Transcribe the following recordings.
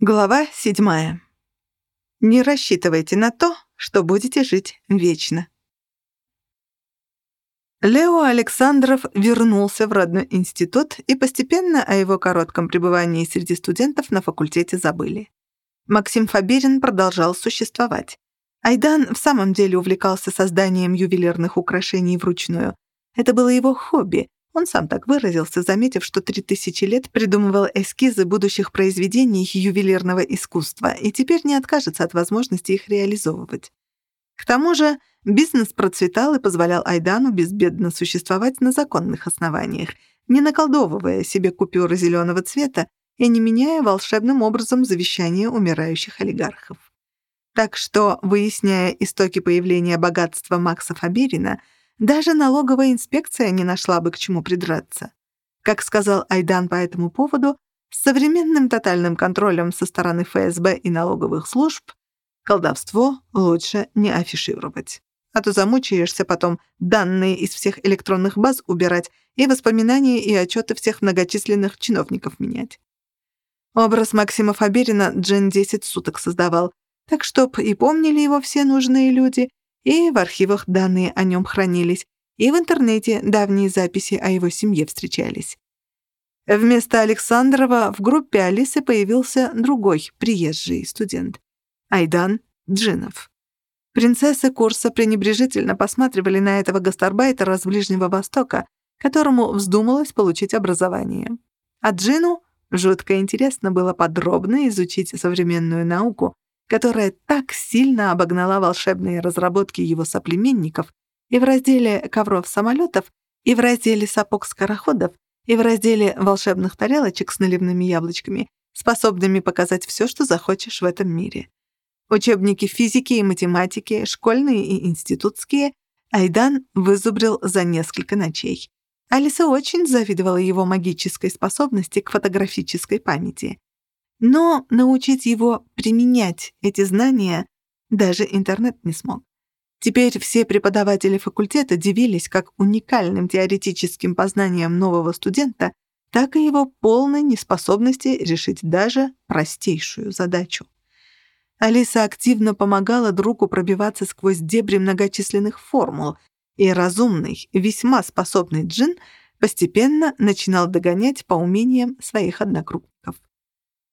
Глава седьмая. Не рассчитывайте на то, что будете жить вечно. Лео Александров вернулся в родной институт, и постепенно о его коротком пребывании среди студентов на факультете забыли. Максим Фаберин продолжал существовать. Айдан в самом деле увлекался созданием ювелирных украшений вручную. Это было его хобби, он сам так выразился, заметив, что три тысячи лет придумывал эскизы будущих произведений ювелирного искусства и теперь не откажется от возможности их реализовывать. К тому же бизнес процветал и позволял Айдану безбедно существовать на законных основаниях, не наколдовывая себе купюры зеленого цвета и не меняя волшебным образом завещания умирающих олигархов. Так что, выясняя истоки появления богатства Макса Фаберина, даже налоговая инспекция не нашла бы к чему придраться. Как сказал Айдан по этому поводу, с современным тотальным контролем со стороны ФСБ и налоговых служб колдовство лучше не афишировать. А то замучаешься потом данные из всех электронных баз убирать и воспоминания и отчеты всех многочисленных чиновников менять. Образ Максима Фаберина Джен 10 суток создавал, так чтоб и помнили его все нужные люди, и в архивах данные о нем хранились, и в интернете давние записи о его семье встречались. Вместо Александрова в группе Алисы появился другой приезжий студент — Айдан Джинов. Принцессы курса пренебрежительно посматривали на этого гастарбайтера с Ближнего Востока, которому вздумалось получить образование. А Джину жутко интересно было подробно изучить современную науку, которая так сильно обогнала волшебные разработки его соплеменников и в разделе ковров-самолетов, и в разделе сапог-скороходов, и в разделе волшебных тарелочек с наливными яблочками, способными показать все, что захочешь в этом мире. Учебники физики и математики, школьные и институтские, Айдан вызубрил за несколько ночей. Алиса очень завидовала его магической способности к фотографической памяти. Но научить его применять эти знания даже интернет не смог. Теперь все преподаватели факультета дивились как уникальным теоретическим познаниям нового студента, так и его полной неспособности решить даже простейшую задачу. Алиса активно помогала другу пробиваться сквозь дебри многочисленных формул, и разумный, весьма способный джин постепенно начинал догонять по умениям своих однокрупников.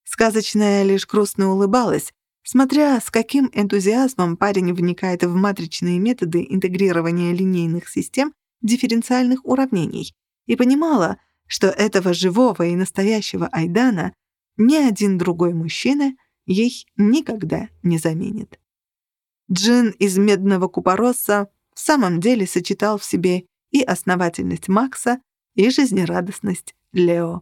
Сказочная лишь грустно улыбалась, смотря с каким энтузиазмом парень вникает в матричные методы интегрирования линейных систем дифференциальных уравнений, и понимала, что этого живого и настоящего Айдана ни один другой мужчина ей никогда не заменит. Джин из медного купороса в самом деле сочетал в себе и основательность Макса, и жизнерадостность Лео.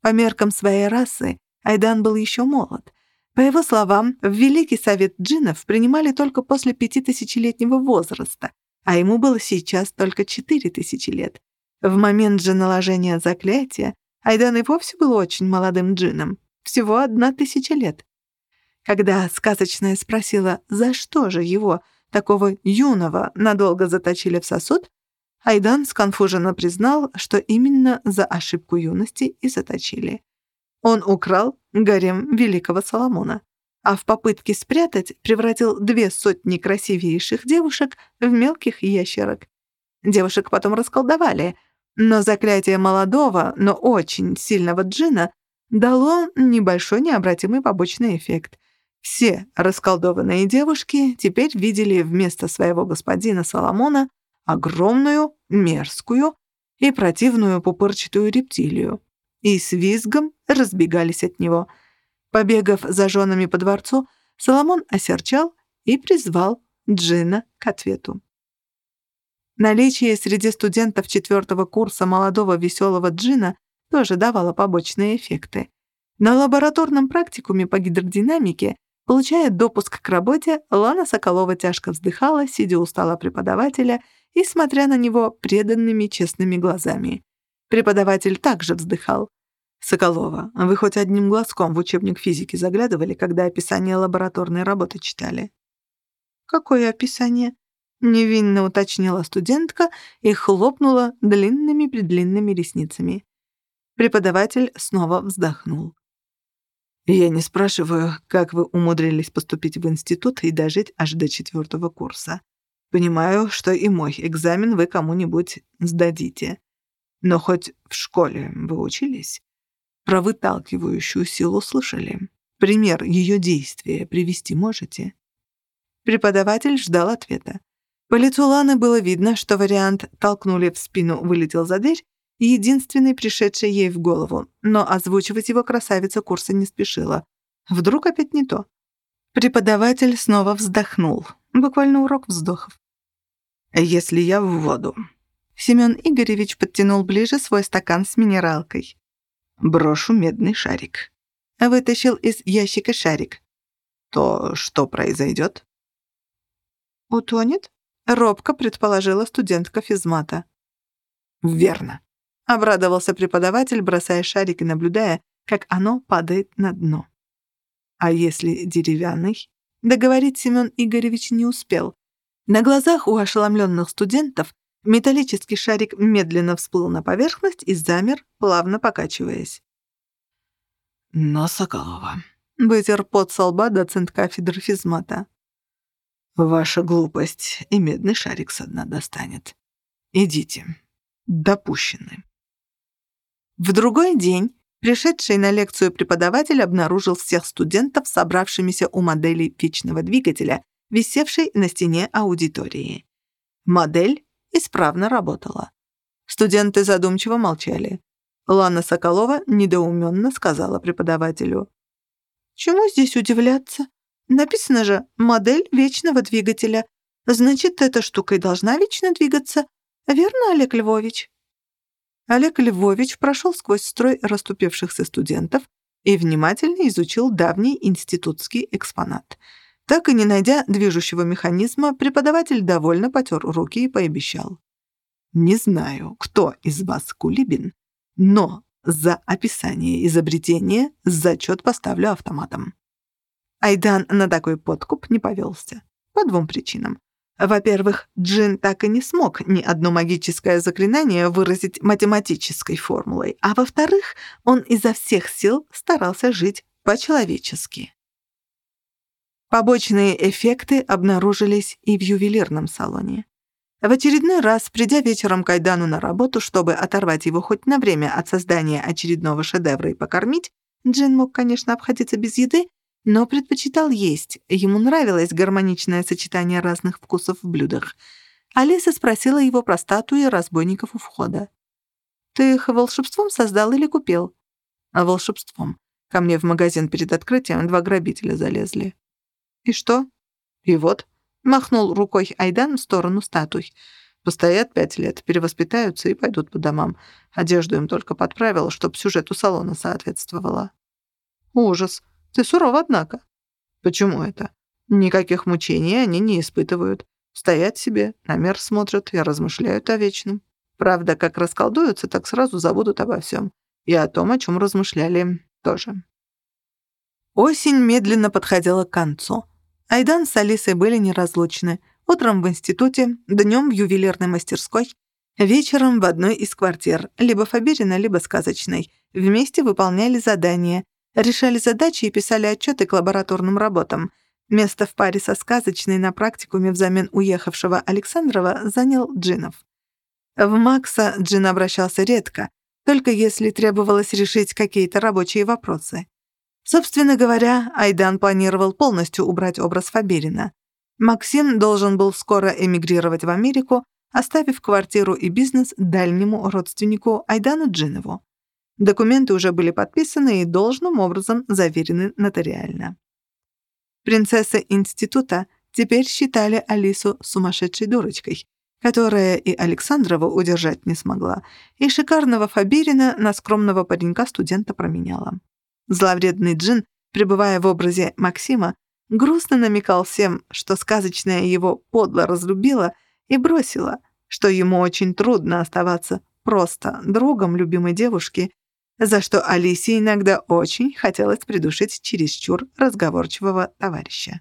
По меркам своей расы Айдан был еще молод. По его словам, в Великий Совет джиннов принимали только после пятитысячелетнего возраста, а ему было сейчас только четыре тысячи лет. В момент же наложения заклятия Айдан и вовсе был очень молодым джинном, всего одна тысяча лет. Когда сказочная спросила, за что же его, такого юного, надолго заточили в сосуд, Айдан сконфуженно признал, что именно за ошибку юности и заточили. Он украл гарем великого Соломона, а в попытке спрятать превратил две сотни красивейших девушек в мелких ящерок. Девушек потом расколдовали, но заклятие молодого, но очень сильного джина дало небольшой необратимый побочный эффект. Все расколдованные девушки теперь видели вместо своего господина Соломона огромную, мерзкую и противную пупырчатую рептилию и с визгом разбегались от него. Побегав за женами по дворцу, Соломон осерчал и призвал Джина к ответу. Наличие среди студентов четвертого курса молодого веселого Джина тоже давало побочные эффекты. На лабораторном практикуме по гидродинамике, получая допуск к работе, Лана Соколова тяжко вздыхала, сидя у преподавателя и смотря на него преданными честными глазами. Преподаватель также вздыхал. «Соколова, вы хоть одним глазком в учебник физики заглядывали, когда описание лабораторной работы читали?» «Какое описание?» — невинно уточнила студентка и хлопнула длинными-предлинными ресницами. Преподаватель снова вздохнул. Я не спрашиваю, как вы умудрились поступить в институт и дожить аж до четвертого курса. Понимаю, что и мой экзамен вы кому-нибудь сдадите. Но хоть в школе вы учились? Про выталкивающую силу слышали? Пример ее действия привести можете?» Преподаватель ждал ответа. По лицу Ланы было видно, что вариант «толкнули в спину, вылетел за дверь» единственный пришедший ей в голову, но озвучивать его красавица курса не спешила. Вдруг опять не то. Преподаватель снова вздохнул. Буквально урок вздохов. «Если я в воду». Семён Игоревич подтянул ближе свой стакан с минералкой. «Брошу медный шарик». Вытащил из ящика шарик. «То что произойдет?» «Утонет?» — робко предположила студентка физмата. «Верно», — обрадовался преподаватель, бросая шарик и наблюдая, как оно падает на дно. «А если деревянный?» Договорить Семен Игоревич не успел. На глазах у ошеломленных студентов металлический шарик медленно всплыл на поверхность и замер, плавно покачиваясь. «На Соколова», — вытер пот со лба доцент кафедры физмата. «Ваша глупость и медный шарик со дна достанет. Идите. Допущены». В другой день Пришедший на лекцию преподаватель обнаружил всех студентов, собравшимися у модели вечного двигателя, висевшей на стене аудитории. Модель исправно работала. Студенты задумчиво молчали. Лана Соколова недоуменно сказала преподавателю. «Чему здесь удивляться? Написано же «модель вечного двигателя». Значит, эта штука и должна вечно двигаться. Верно, Олег Львович?» Олег Львович прошел сквозь строй расступившихся студентов и внимательно изучил давний институтский экспонат. Так и не найдя движущего механизма, преподаватель довольно потер руки и пообещал. «Не знаю, кто из вас Кулибин, но за описание изобретения зачет поставлю автоматом». Айдан на такой подкуп не повелся. По двум причинам. Во-первых, Джин так и не смог ни одно магическое заклинание выразить математической формулой, а во-вторых, он изо всех сил старался жить по-человечески. Побочные эффекты обнаружились и в ювелирном салоне. В очередной раз, придя вечером к Айдану на работу, чтобы оторвать его хоть на время от создания очередного шедевра и покормить, Джин мог, конечно, обходиться без еды, но предпочитал есть. Ему нравилось гармоничное сочетание разных вкусов в блюдах. Алиса спросила его про статуи разбойников у входа. «Ты их волшебством создал или купил?» «А волшебством. Ко мне в магазин перед открытием два грабителя залезли». «И что?» «И вот», — махнул рукой Айдан в сторону статуй. «Постоят пять лет, перевоспитаются и пойдут по домам. Одежду им только подправил, чтоб сюжету салона соответствовала». «Ужас», ты суров, однако. Почему это? Никаких мучений они не испытывают. Стоят себе, на мир смотрят и размышляют о вечном. Правда, как расколдуются, так сразу забудут обо всем. И о том, о чем размышляли тоже. Осень медленно подходила к концу. Айдан с Алисой были неразлучны. Утром в институте, днем в ювелирной мастерской, вечером в одной из квартир, либо Фаберина, либо сказочной. Вместе выполняли задания, решали задачи и писали отчеты к лабораторным работам. Место в паре со сказочной на практикуме взамен уехавшего Александрова занял Джинов. В Макса Джин обращался редко, только если требовалось решить какие-то рабочие вопросы. Собственно говоря, Айдан планировал полностью убрать образ Фаберина. Максим должен был скоро эмигрировать в Америку, оставив квартиру и бизнес дальнему родственнику Айдану Джинову. Документы уже были подписаны и должным образом заверены нотариально. Принцесса института теперь считали Алису сумасшедшей дурочкой, которая и Александрова удержать не смогла, и шикарного Фаберина на скромного паренька-студента променяла. Зловредный джин, пребывая в образе Максима, грустно намекал всем, что сказочная его подло разлюбила и бросила, что ему очень трудно оставаться просто другом любимой девушки за что Алисе иногда очень хотелось придушить чересчур разговорчивого товарища.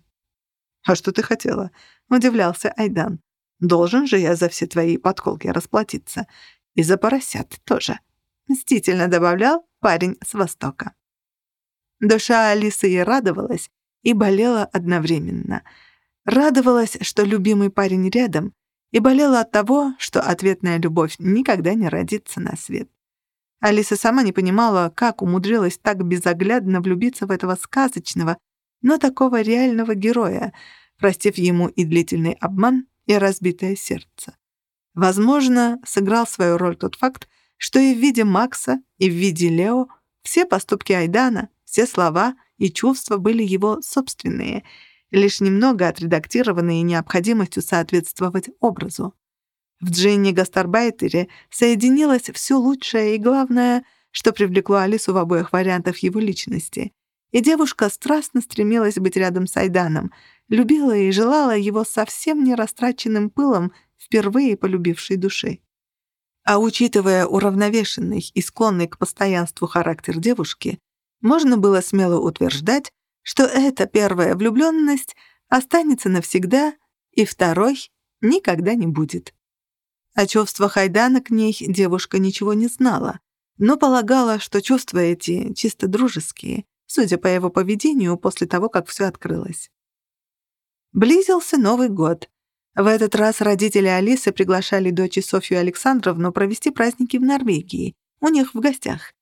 «А что ты хотела?» — удивлялся Айдан. «Должен же я за все твои подколки расплатиться. И за поросят тоже», — мстительно добавлял парень с Востока. Душа Алисы и радовалась, и болела одновременно. Радовалась, что любимый парень рядом, и болела от того, что ответная любовь никогда не родится на свет. Алиса сама не понимала, как умудрилась так безоглядно влюбиться в этого сказочного, но такого реального героя, простив ему и длительный обман, и разбитое сердце. Возможно, сыграл свою роль тот факт, что и в виде Макса, и в виде Лео все поступки Айдана, все слова и чувства были его собственные, лишь немного отредактированные необходимостью соответствовать образу. В Дженни Гастарбайтере соединилось все лучшее и главное, что привлекло Алису в обоих вариантах его личности. И девушка страстно стремилась быть рядом с Айданом, любила и желала его совсем не растраченным пылом впервые полюбившей души. А учитывая уравновешенный и склонный к постоянству характер девушки, можно было смело утверждать, что эта первая влюбленность останется навсегда, и второй никогда не будет. О чувствах Айдана к ней девушка ничего не знала, но полагала, что чувства эти чисто дружеские, судя по его поведению после того, как все открылось. Близился Новый год. В этот раз родители Алисы приглашали дочь Софью Александровну провести праздники в Норвегии, у них в гостях.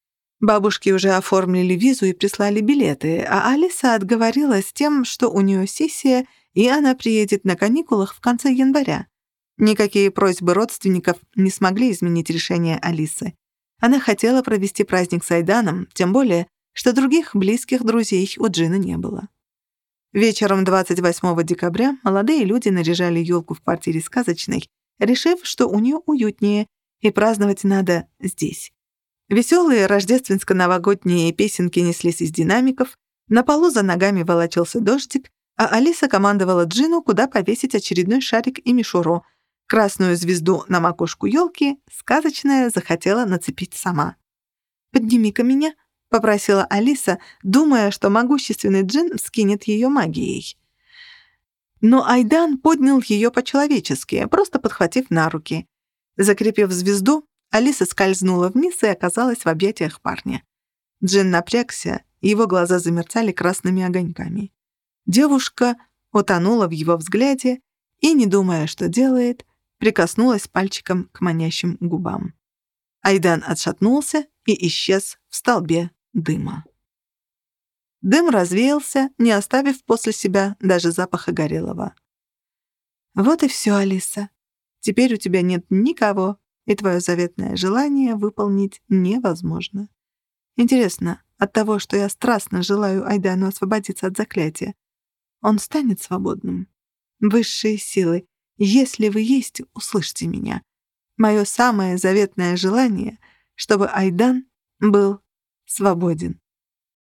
Бабушки уже оформили визу и прислали билеты, а Алиса отговорилась тем, что у нее сессия, и она приедет на каникулах в конце января. Никакие просьбы родственников не смогли изменить решение Алисы. Она хотела провести праздник с Айданом, тем более, что других близких друзей у Джина не было. Вечером 28 декабря молодые люди наряжали елку в квартире сказочной, решив, что у нее уютнее, и праздновать надо здесь. Веселые рождественско-новогодние песенки неслись из динамиков, на полу за ногами волочился дождик, а Алиса командовала Джину, куда повесить очередной шарик и мишуру. Красную звезду на макушку елки сказочная захотела нацепить сама. «Подними-ка меня», — попросила Алиса, думая, что могущественный Джин скинет ее магией. Но Айдан поднял ее по-человечески, просто подхватив на руки. Закрепив звезду, Алиса скользнула вниз и оказалась в объятиях парня. Джин напрягся, его глаза замерцали красными огоньками. Девушка утонула в его взгляде и, не думая, что делает, прикоснулась пальчиком к манящим губам. Айдан отшатнулся и исчез в столбе дыма. Дым развеялся, не оставив после себя даже запаха горелого. «Вот и все, Алиса. Теперь у тебя нет никого, и твое заветное желание выполнить невозможно. Интересно, от того, что я страстно желаю Айдану освободиться от заклятия, он станет свободным? Высшие силы, если вы есть, услышьте меня. Мое самое заветное желание, чтобы Айдан был свободен.